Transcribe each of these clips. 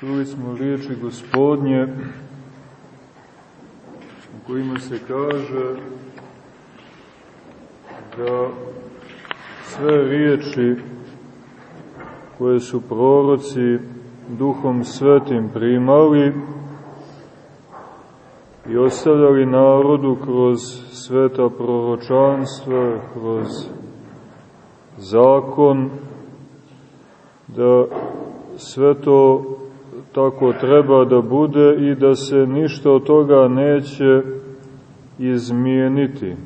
Čuli smo riječi gospodnje u kojima se kaže da sve riječi koje su proroci duhom svetim primali i ostavljali narodu kroz sveta proročanstva, kroz zakon, da sve to tako treba da bude i da se ništa od toga neće izmijeniti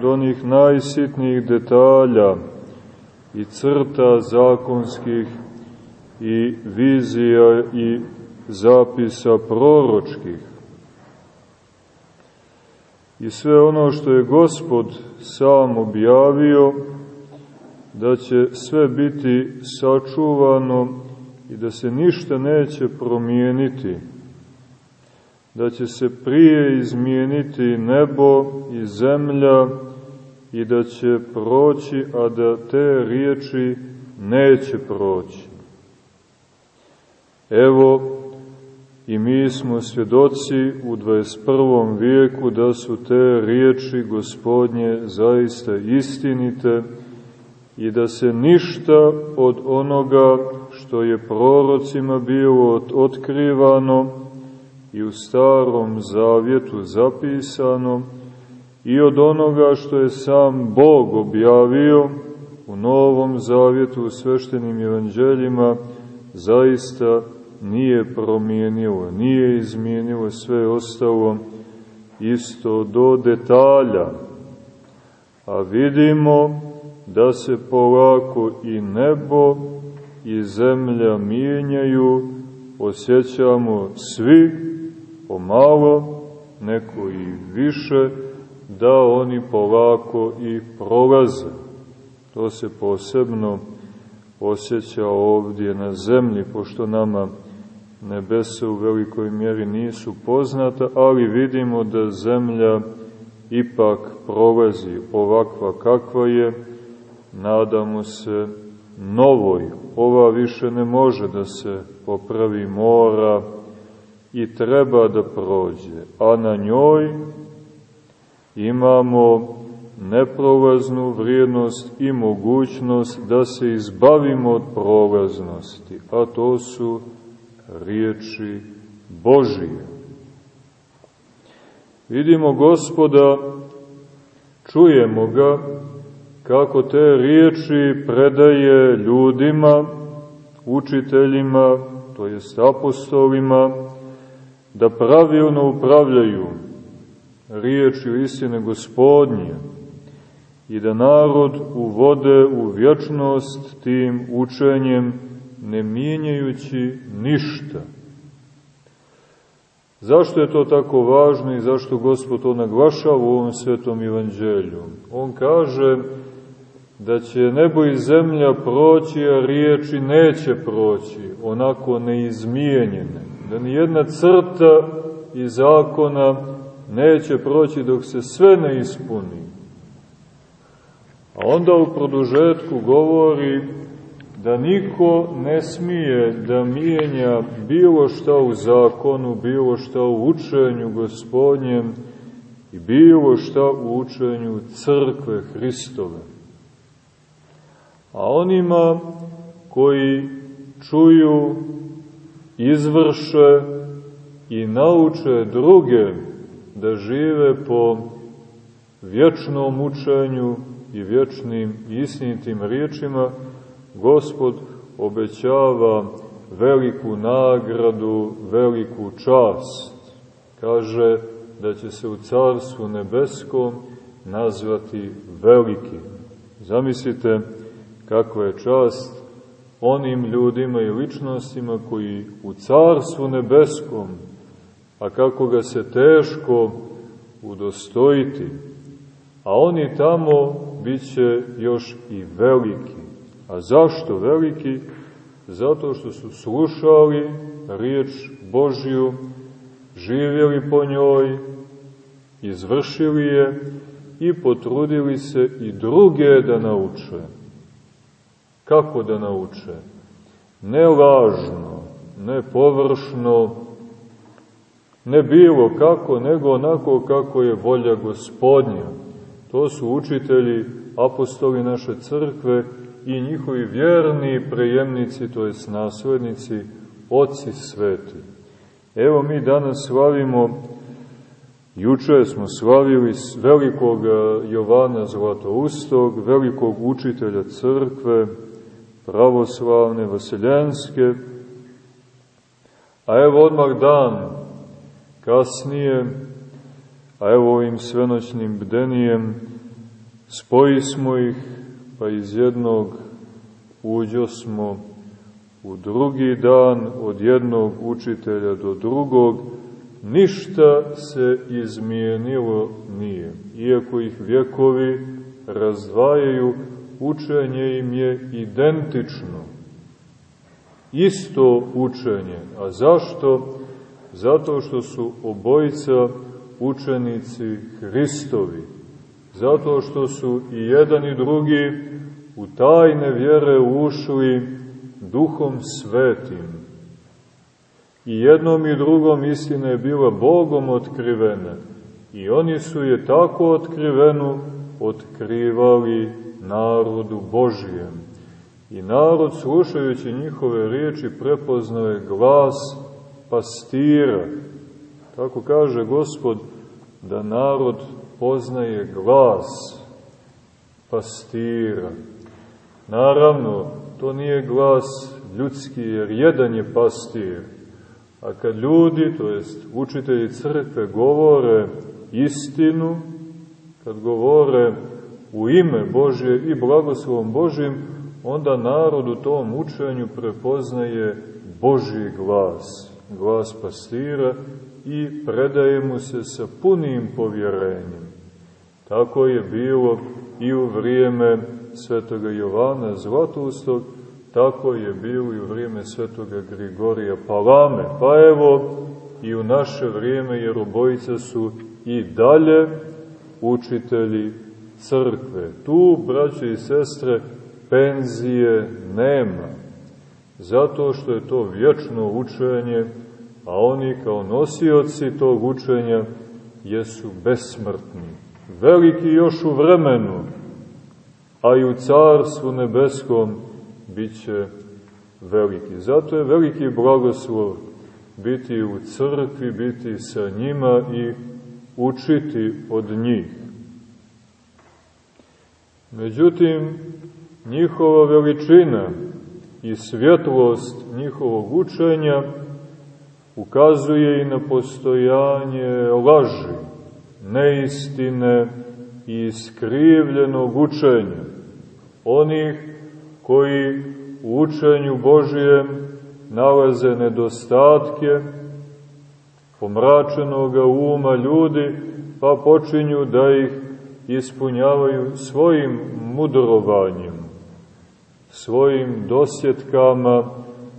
do onih najsitnijih detalja i crta zakonskih i vizija i zapisa proročkih. I sve ono što je Gospod sam objavio, da će sve biti sačuvano i da se ništa neće promijeniti, da će se prije izmijeniti nebo i zemlja i da će proći, a da te riječi neće proći. Evo, i mi smo svjedoci u 21. vijeku da su te riječi gospodnje zaista istinite i da se ništa od onoga što je prorocima bilo otkrivano i u starom zavjetu zapisano i od onoga što je sam Bog objavio u novom zavjetu u sveštenim evanđeljima zaista nije promijenilo, nije izmijenilo, sve ostalo isto do detalja. A vidimo da se polako i nebo i zemlja mijenjaju, osjećamo svi pomalo, neko i više, da oni polako i prolaze. To se posebno osjeća ovdje na zemlji, pošto nama nebesa u velikoj mjeri nisu poznata, ali vidimo da zemlja ipak prolazi ovakva kakva je, nadamo se novoj. Ova više ne može da se popravi mora i treba da prođe, a na njoj imamo neprolaznu vrijednost i mogućnost da se izbavimo od prolaznosti, a to su riječi Božije. Vidimo gospoda, čujemo ga, kako te riječi predaje ljudima, učiteljima, to jest apostolima, da pravilno upravljaju riječju istine gospodnje i da narod uvode u vječnost tim učenjem ne mijenjajući ništa. Zašto je to tako važno i zašto Gospod to naglašava u ovom svetom evanđelju? On kaže da će nebo i zemlja proći, a riječi neće proći, onako neizmijenjene. Da ni jedna crta iz zakona neće proći dok se sve ne ispuni. A onda u produžetku govori da niko ne smije da mijenja bilo šta u zakonu, bilo šta u učenju gospodnjem i bilo šta u učenju crkve Hristove. A onima koji čuju, izvrše i nauče druge da žive po vječnom učenju i vječnim istinitim riječima, Gospod obećava veliku nagradu, veliku čast. Kaže da će se u Carstvu nebeskom nazvati veliki. Zamislite kakva je čast onim ljudima i ličnostima koji u Carstvu nebeskom, a kako ga se teško udostojiti, a oni tamo bit će još i veliki. A zašto veliki? Zato što su slušali riječ Božju, živjeli po njoj, izvršili je i potrudili se i druge da nauče. Kako da nauče? Ne lažno, ne površno, ne bilo kako, nego onako kako je volja gospodnja. To su učitelji, apostoli naše crkve i njihovi vjerni prejemnici, to jest naslednici, oci sveti. Evo mi danas slavimo, juče smo slavili velikog Jovana Zlatoustog, velikog učitelja crkve, pravoslavne, vaseljanske, a evo odmah dan kasnije, a evo ovim svenoćnim bdenijem, spoji smo ih, pa iz jednog uđo smo u drugi dan od jednog učitelja do drugog, ništa se izmijenilo nije. Iako ih vjekovi razdvajaju, učenje im je identično. Isto učenje. A zašto? Zato što su obojica učenici Hristovi. Zato što su i jedan i drugi u tajne vjere ušli duhom svetim. I jednom i drugom istina je bila Bogom otkrivena. I oni su je tako otkrivenu otkrivali narodu Božijem. I narod, slušajući njihove riječi, prepoznao je glas pastira. Tako kaže Gospod, da narod poznaje glas pastira. Naravno, to nije glas ljudski, jer jedan je pastir. A kad ljudi, to jest učitelji crkve, govore istinu, kad govore u ime Božje i blagoslovom Božim, onda narod u tom učenju prepoznaje Božji glas, glas pastira i predaje mu se sa punim povjerenjem. Tako je bilo i u vrijeme svetoga Jovana Zlatustog, tako je bilo i u vrijeme svetoga Grigorija Palame. Pa evo i u naše vrijeme, jer obojice su i dalje učitelji crkve. Tu, braće i sestre, penzije nema, zato što je to vječno učenje, a oni kao nosioci tog učenja jesu besmrtni. Veliki još u vremenu, a i u carstvu nebeskom bit će veliki. Zato je veliki blagoslov biti u crkvi, biti sa njima i učiti od njih. Međutim, njihova veličina i svjetlost njihovog učenja ukazuje i na postojanje laži, neistine i iskrivljenog učenja. Onih koji u učenju Božijem nalaze nedostatke, pomračenoga uma ljudi, pa počinju da ih ispunjavaju svojim mudrovanjem, svojim dosjetkama,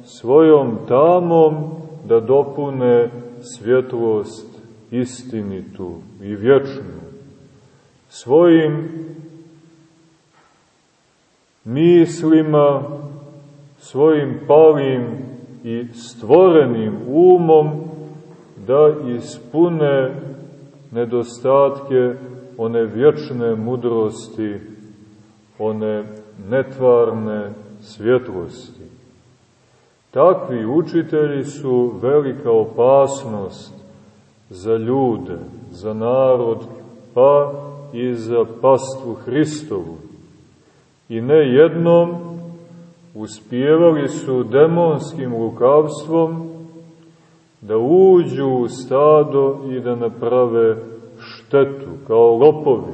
svojom tamom da dopune svjetlost istinitu i vječnu, svojim mislima, svojim palim i stvorenim umom da ispune nedostatke one vječne mudrosti, one netvarne svjetlosti. Takvi učitelji su velika opasnost za ljude, za narod, pa i za pastvu Hristovu. I ne jednom uspjevali su demonskim lukavstvom da uđu u stado i da naprave štetu, kao lopovi.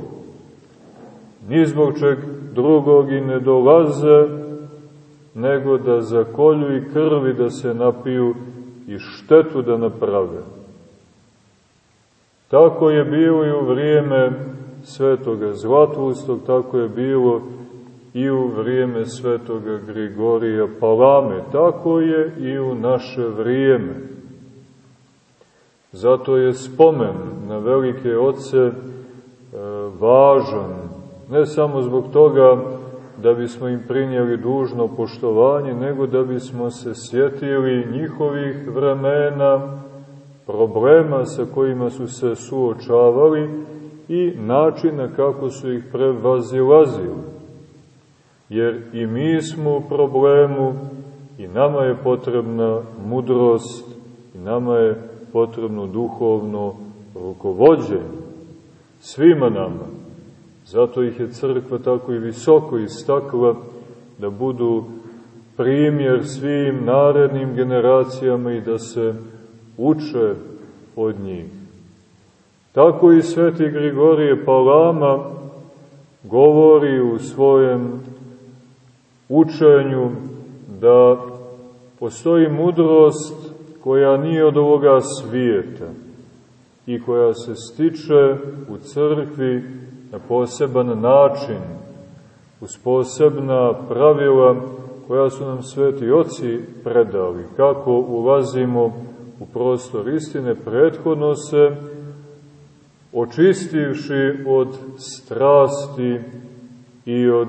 Ni zbog čeg drugog i ne dolaze, nego da zakolju i krvi da se napiju i štetu da naprave. Tako je bilo i u vrijeme svetoga Zlatustog, tako je bilo i u vrijeme svetoga Grigorija Palame, tako je i u naše vrijeme. Zato je spomen na velike oce e, važan, ne samo zbog toga da bismo im prinijeli dužno poštovanje, nego da bismo se sjetili njihovih vremena, problema sa kojima su se suočavali i načina kako su ih prevazilazili. Jer i mi smo u problemu i nama je potrebna mudrost i nama je potrebno duhovno rukovodđenje. Svima nama. Zato ih je crkva tako i visoko istakla da budu primjer svim narednim generacijama i da se uče od njih. Tako i sveti Grigorije Palama govori u svojem učenju da postoji mudrost koja nije od ovoga svijeta i koja se stiče u crkvi na poseban način, uz posebna pravila koja su nam sveti oci predali. Kako ulazimo u prostor istine, prethodno se očistivši od strasti i od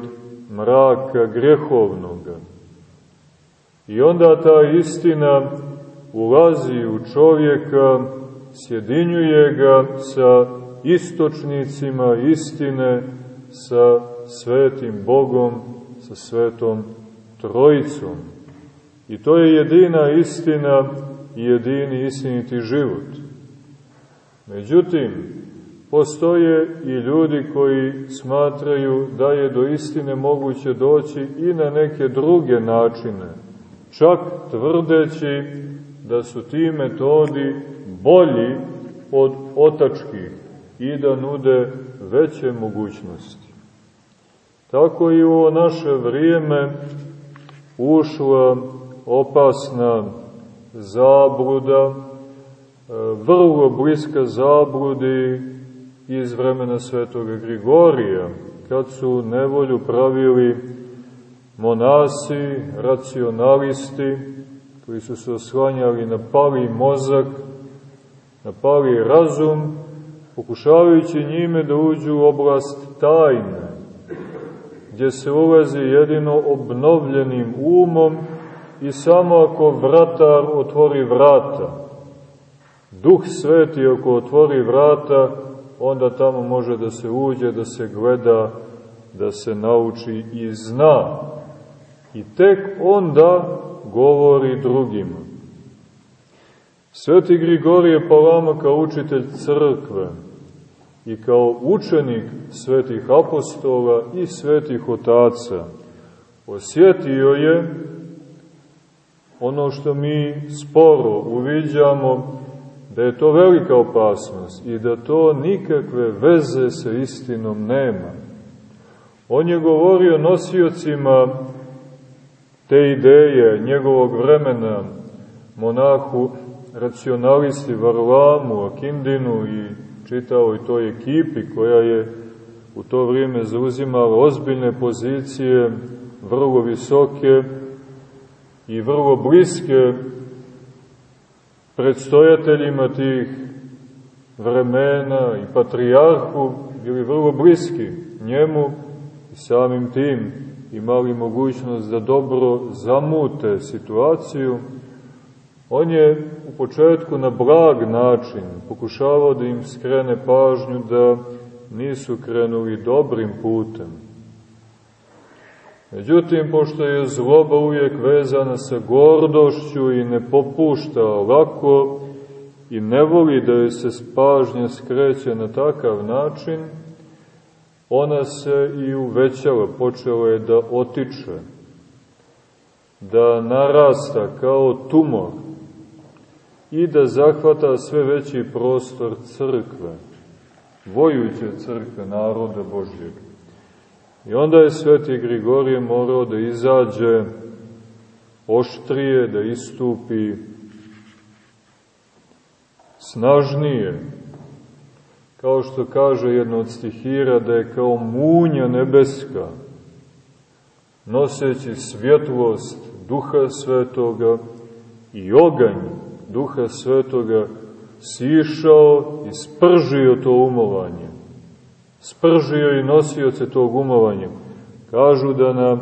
mraka grehovnoga. I onda ta istina ulazi u čovjeka, sjedinjuje ga sa istočnicima istine, sa svetim Bogom, sa svetom Trojicom. I to je jedina istina i jedini istiniti život. Međutim, postoje i ljudi koji smatraju da je do istine moguće doći i na neke druge načine, čak tvrdeći da su ti metodi bolji od otačkih i da nude veće mogućnosti. Tako i u naše vrijeme ušla opasna zabluda, e, vrlo bliska zabludi iz vremena svetoga Grigorija, kad su nevolju pravili monasi, racionalisti, koji su se oslanjali na pali mozak, na pali razum, pokušavajući njime da uđu u oblast tajne, gdje se ulazi jedino obnovljenim umom i samo ako vratar otvori vrata. Duh sveti ako otvori vrata, onda tamo može da se uđe, da se gleda, da se nauči i zna. I tek onda govori drugima. Sveti Grigorije Palama kao učitelj crkve i kao učenik svetih apostola i svetih otaca osjetio je ono što mi sporo uviđamo da je to velika opasnost i da to nikakve veze sa istinom nema. On je govorio nosiocima te ideje njegovog vremena, monahu, racionalisti Varlamu, Akindinu i čitao i toj ekipi koja je u to vrijeme zauzimala ozbiljne pozicije, vrlo visoke i vrlo bliske predstojateljima tih vremena i patrijarhu, bili vrlo bliski njemu i samim tim imali mogućnost da dobro zamute situaciju, on je u početku na blag način pokušavao da im skrene pažnju da nisu krenuli dobrim putem. Međutim, pošto je zloba uvijek vezana sa gordošću i ne popušta lako i ne voli da joj se pažnja skreće na takav način, ona se i uvećala, počela je da otiče, da narasta kao tumor i da zahvata sve veći prostor crkve, vojuće crkve naroda Božjeg. I onda je sveti Grigorije morao da izađe oštrije, da istupi snažnije, kao što kaže jedno od stihira, da je kao munja nebeska, noseći svjetlost Duha Svetoga i oganj Duha Svetoga, sišao i spržio to umovanje. Spržio i nosioce tog umovanja, Kažu da na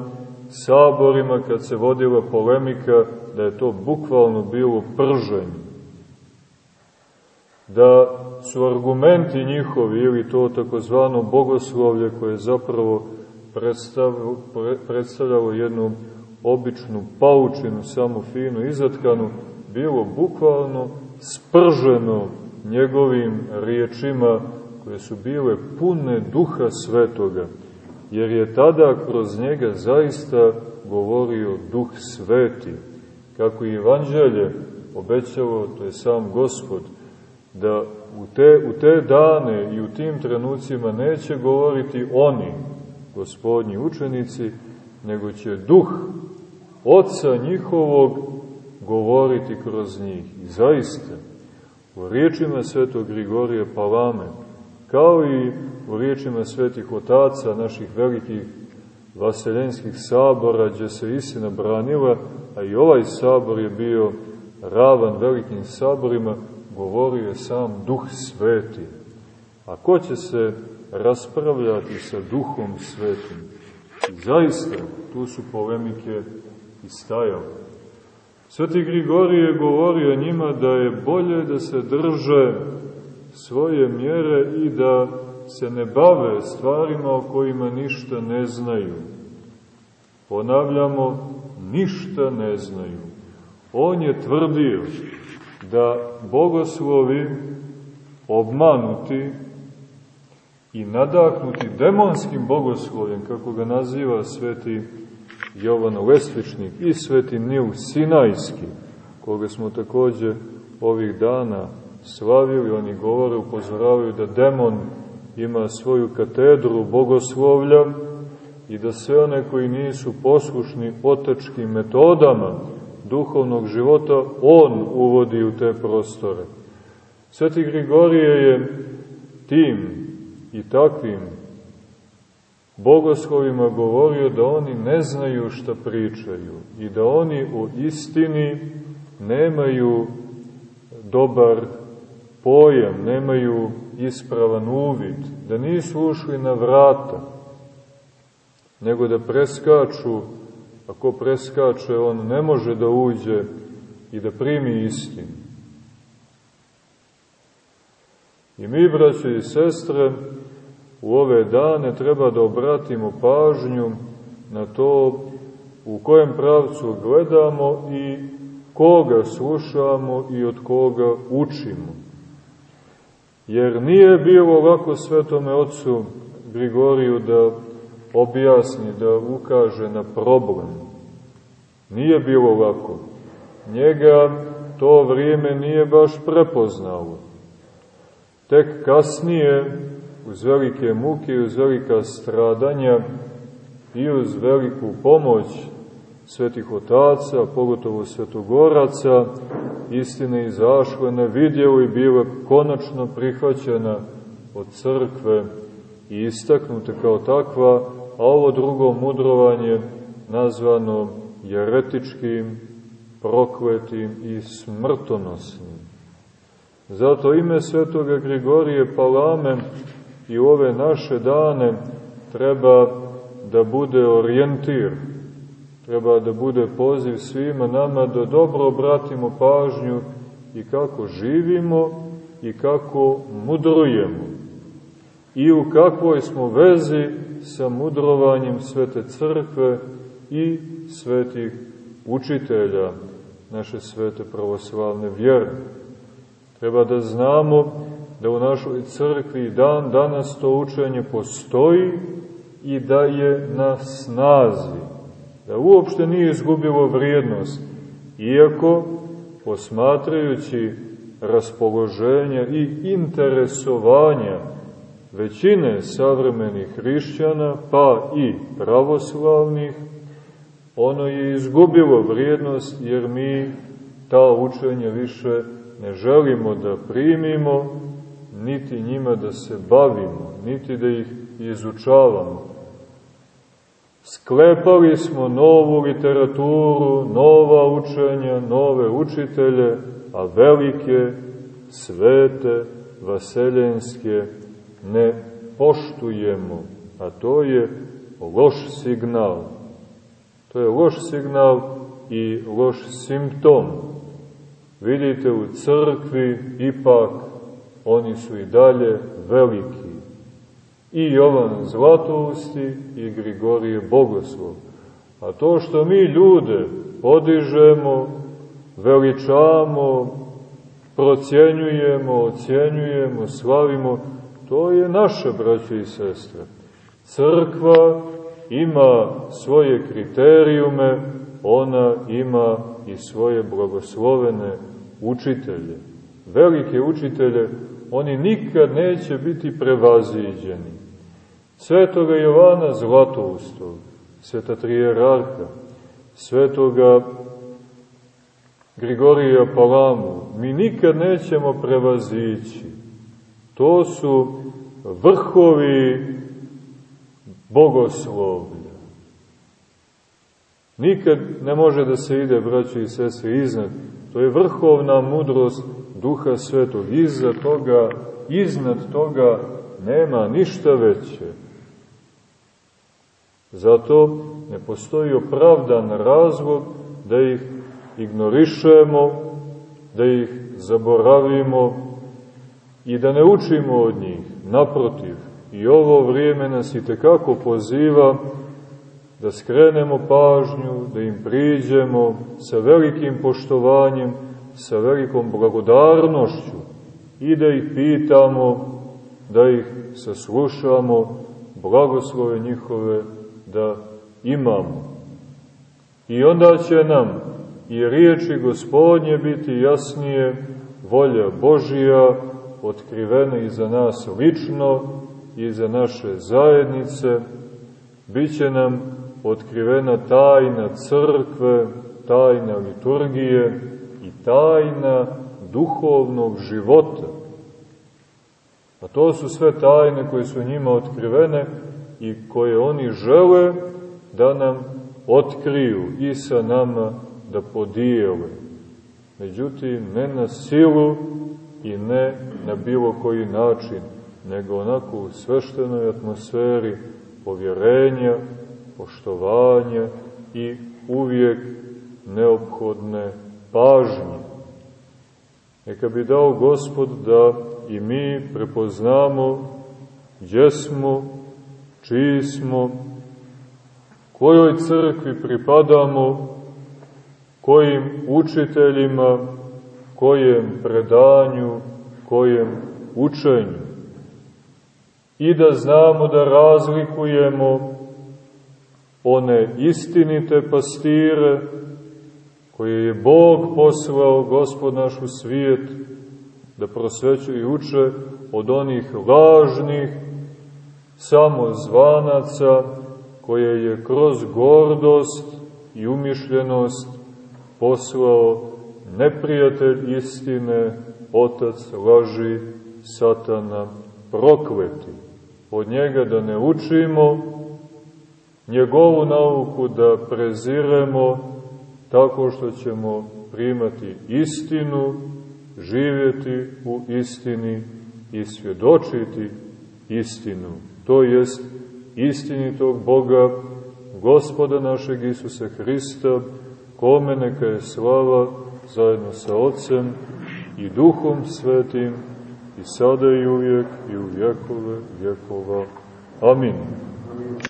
saborima kad se vodila polemika, da je to bukvalno bilo prženje. Da su argumenti njihovi ili to takozvano bogoslovlje koje zapravo predstavljalo jednu običnu paučinu, samo finu izatkanu, bilo bukvalno sprženo njegovim riječima koje su bile pune duha svetoga, jer je tada kroz njega zaista govorio duh sveti, kako i evanđelje obećalo, to je sam gospod, da u te, u te dane i u tim trenucima neće govoriti oni, gospodnji učenici, nego će duh oca njihovog govoriti kroz njih. I zaista, u riječima svetog Grigorija Palame, kao i u riječima svetih otaca naših velikih vaseljenskih sabora, gdje se istina branila, a i ovaj sabor je bio ravan velikim saborima, govorio je sam Duh Sveti. A ko će se raspravljati sa Duhom Svetim? I zaista, tu su polemike i stajale. Sveti Grigorije je govorio njima da je bolje da se drže svoje mjere i da se ne bave stvarima o kojima ništa ne znaju. Ponavljamo, ništa ne znaju. On je tvrdio da bogoslovi obmanuti i nadahnuti demonskim bogoslovjem, kako ga naziva sveti Jovan Lesvičnik i sveti Nil Sinajski, koga smo takođe ovih dana slavili, oni govore, upozoravaju da demon ima svoju katedru bogoslovlja i da sve one koji nisu poslušni otačkim metodama duhovnog života, on uvodi u te prostore. Sveti Grigorije je tim i takvim bogoslovima govorio da oni ne znaju šta pričaju i da oni u istini nemaju dobar pojam, nemaju ispravan uvid, da nisu ušli na vrata, nego da preskaču, ako preskače, on ne može da uđe i da primi istinu. I mi, braće i sestre, u ove dane treba da obratimo pažnju na to u kojem pravcu gledamo i koga slušamo i od koga učimo. Jer nije bilo ovako svetome ocu Grigoriju da objasni, da ukaže na problem. Nije bilo ovako. Njega to vrijeme nije baš prepoznalo. Tek kasnije, uz velike muke i uz velika stradanja i uz veliku pomoć svetih otaca, pogotovo svetogoraca, istina izašla na vidjevu i bila konačno prihvaćena od crkve i istaknuta kao takva, a ovo drugo mudrovanje nazvano jeretičkim, prokletim i smrtonosnim. Zato ime svetoga Grigorije Palame i ove naše dane treba da bude orijentir, treba da bude poziv svima nama da dobro obratimo pažnju i kako živimo i kako mudrujemo i u kakvoj smo vezi sa mudrovanjem Svete Crkve i svetih učitelja naše svete pravoslavne vjere. Treba da znamo da u našoj crkvi dan danas to učenje postoji i da je na snazi, da uopšte nije izgubilo vrijednost, iako posmatrajući raspoloženja i interesovanja većine savremenih hrišćana, pa i pravoslavnih, ono je izgubilo vrijednost jer mi ta učenja više ne želimo da primimo, niti njima da se bavimo, niti da ih izučavamo. Sklepali smo novu literaturu, nova učenja, nove učitelje, a velike, svete, vaseljenske ne poštujemo, a to je loš signal. To je loš signal i loš simptom. Vidite, u crkvi ipak oni su i dalje veliki. I Jovan Zlatousti i Grigorije Bogoslov. A to što mi ljude podižemo, veličamo, procjenjujemo, ocjenjujemo, slavimo, to je naše, braće i sestre. Crkva ima svoje kriterijume, ona ima i svoje blagoslovene učitelje. Velike učitelje, oni nikad neće biti prevaziđeni. Svetoga Jovana Zlatoustog, sveta trijerarha, svetoga Grigorija Palamu, mi nikad nećemo prevazići. To su vrhovi bogoslovlja. Nikad ne može da se ide, braći i sestre, iznad. To je vrhovna mudrost Duha Svetog. Iza toga, iznad toga nema ništa veće. Zato ne postoji opravdan razlog da ih ignorišemo, da ih zaboravimo i da ne učimo od njih. Naprotiv, i ovo vrijeme nas i tekako poziva da skrenemo pažnju, da im priđemo sa velikim poštovanjem, sa velikom blagodarnošću i da ih pitamo, da ih saslušamo, blagoslove njihove da imamo. I onda će nam i riječi gospodnje biti jasnije, volja Božija, otkrivena i za nas lično i za naše zajednice, bit će nam otkrivena tajna crkve, tajna liturgije i tajna duhovnog života. A to su sve tajne koje su njima otkrivene i koje oni žele da nam otkriju i sa nama da podijele. Međutim, ne na silu i ne na bilo koji način, nego onako u sveštenoj atmosferi povjerenja, poštovanja i uvijek neophodne pažnje. Neka bi dao Gospod da i mi prepoznamo gdje smo, čiji smo, kojoj crkvi pripadamo, kojim učiteljima, kojem predanju, kojem učenju. I da znamo da razlikujemo one istinite pastire koje je Bog poslao, Gospod naš u svijet, da prosvećuju i uče od onih lažnih samozvanaca koje je kroz gordost i umišljenost poslao neprijatelj istine, otac laži, satana, prokleti. Od njega da ne učimo, njegovu nauku da preziremo tako što ćemo primati istinu, živjeti u istini i svjedočiti istinu. To jest istinitog Boga, gospoda našeg Isusa Hrista, kome neka je slava zajedno sa Otcem i Duhom Svetim i sada i uvijek i u vjekove vjekova. Amin.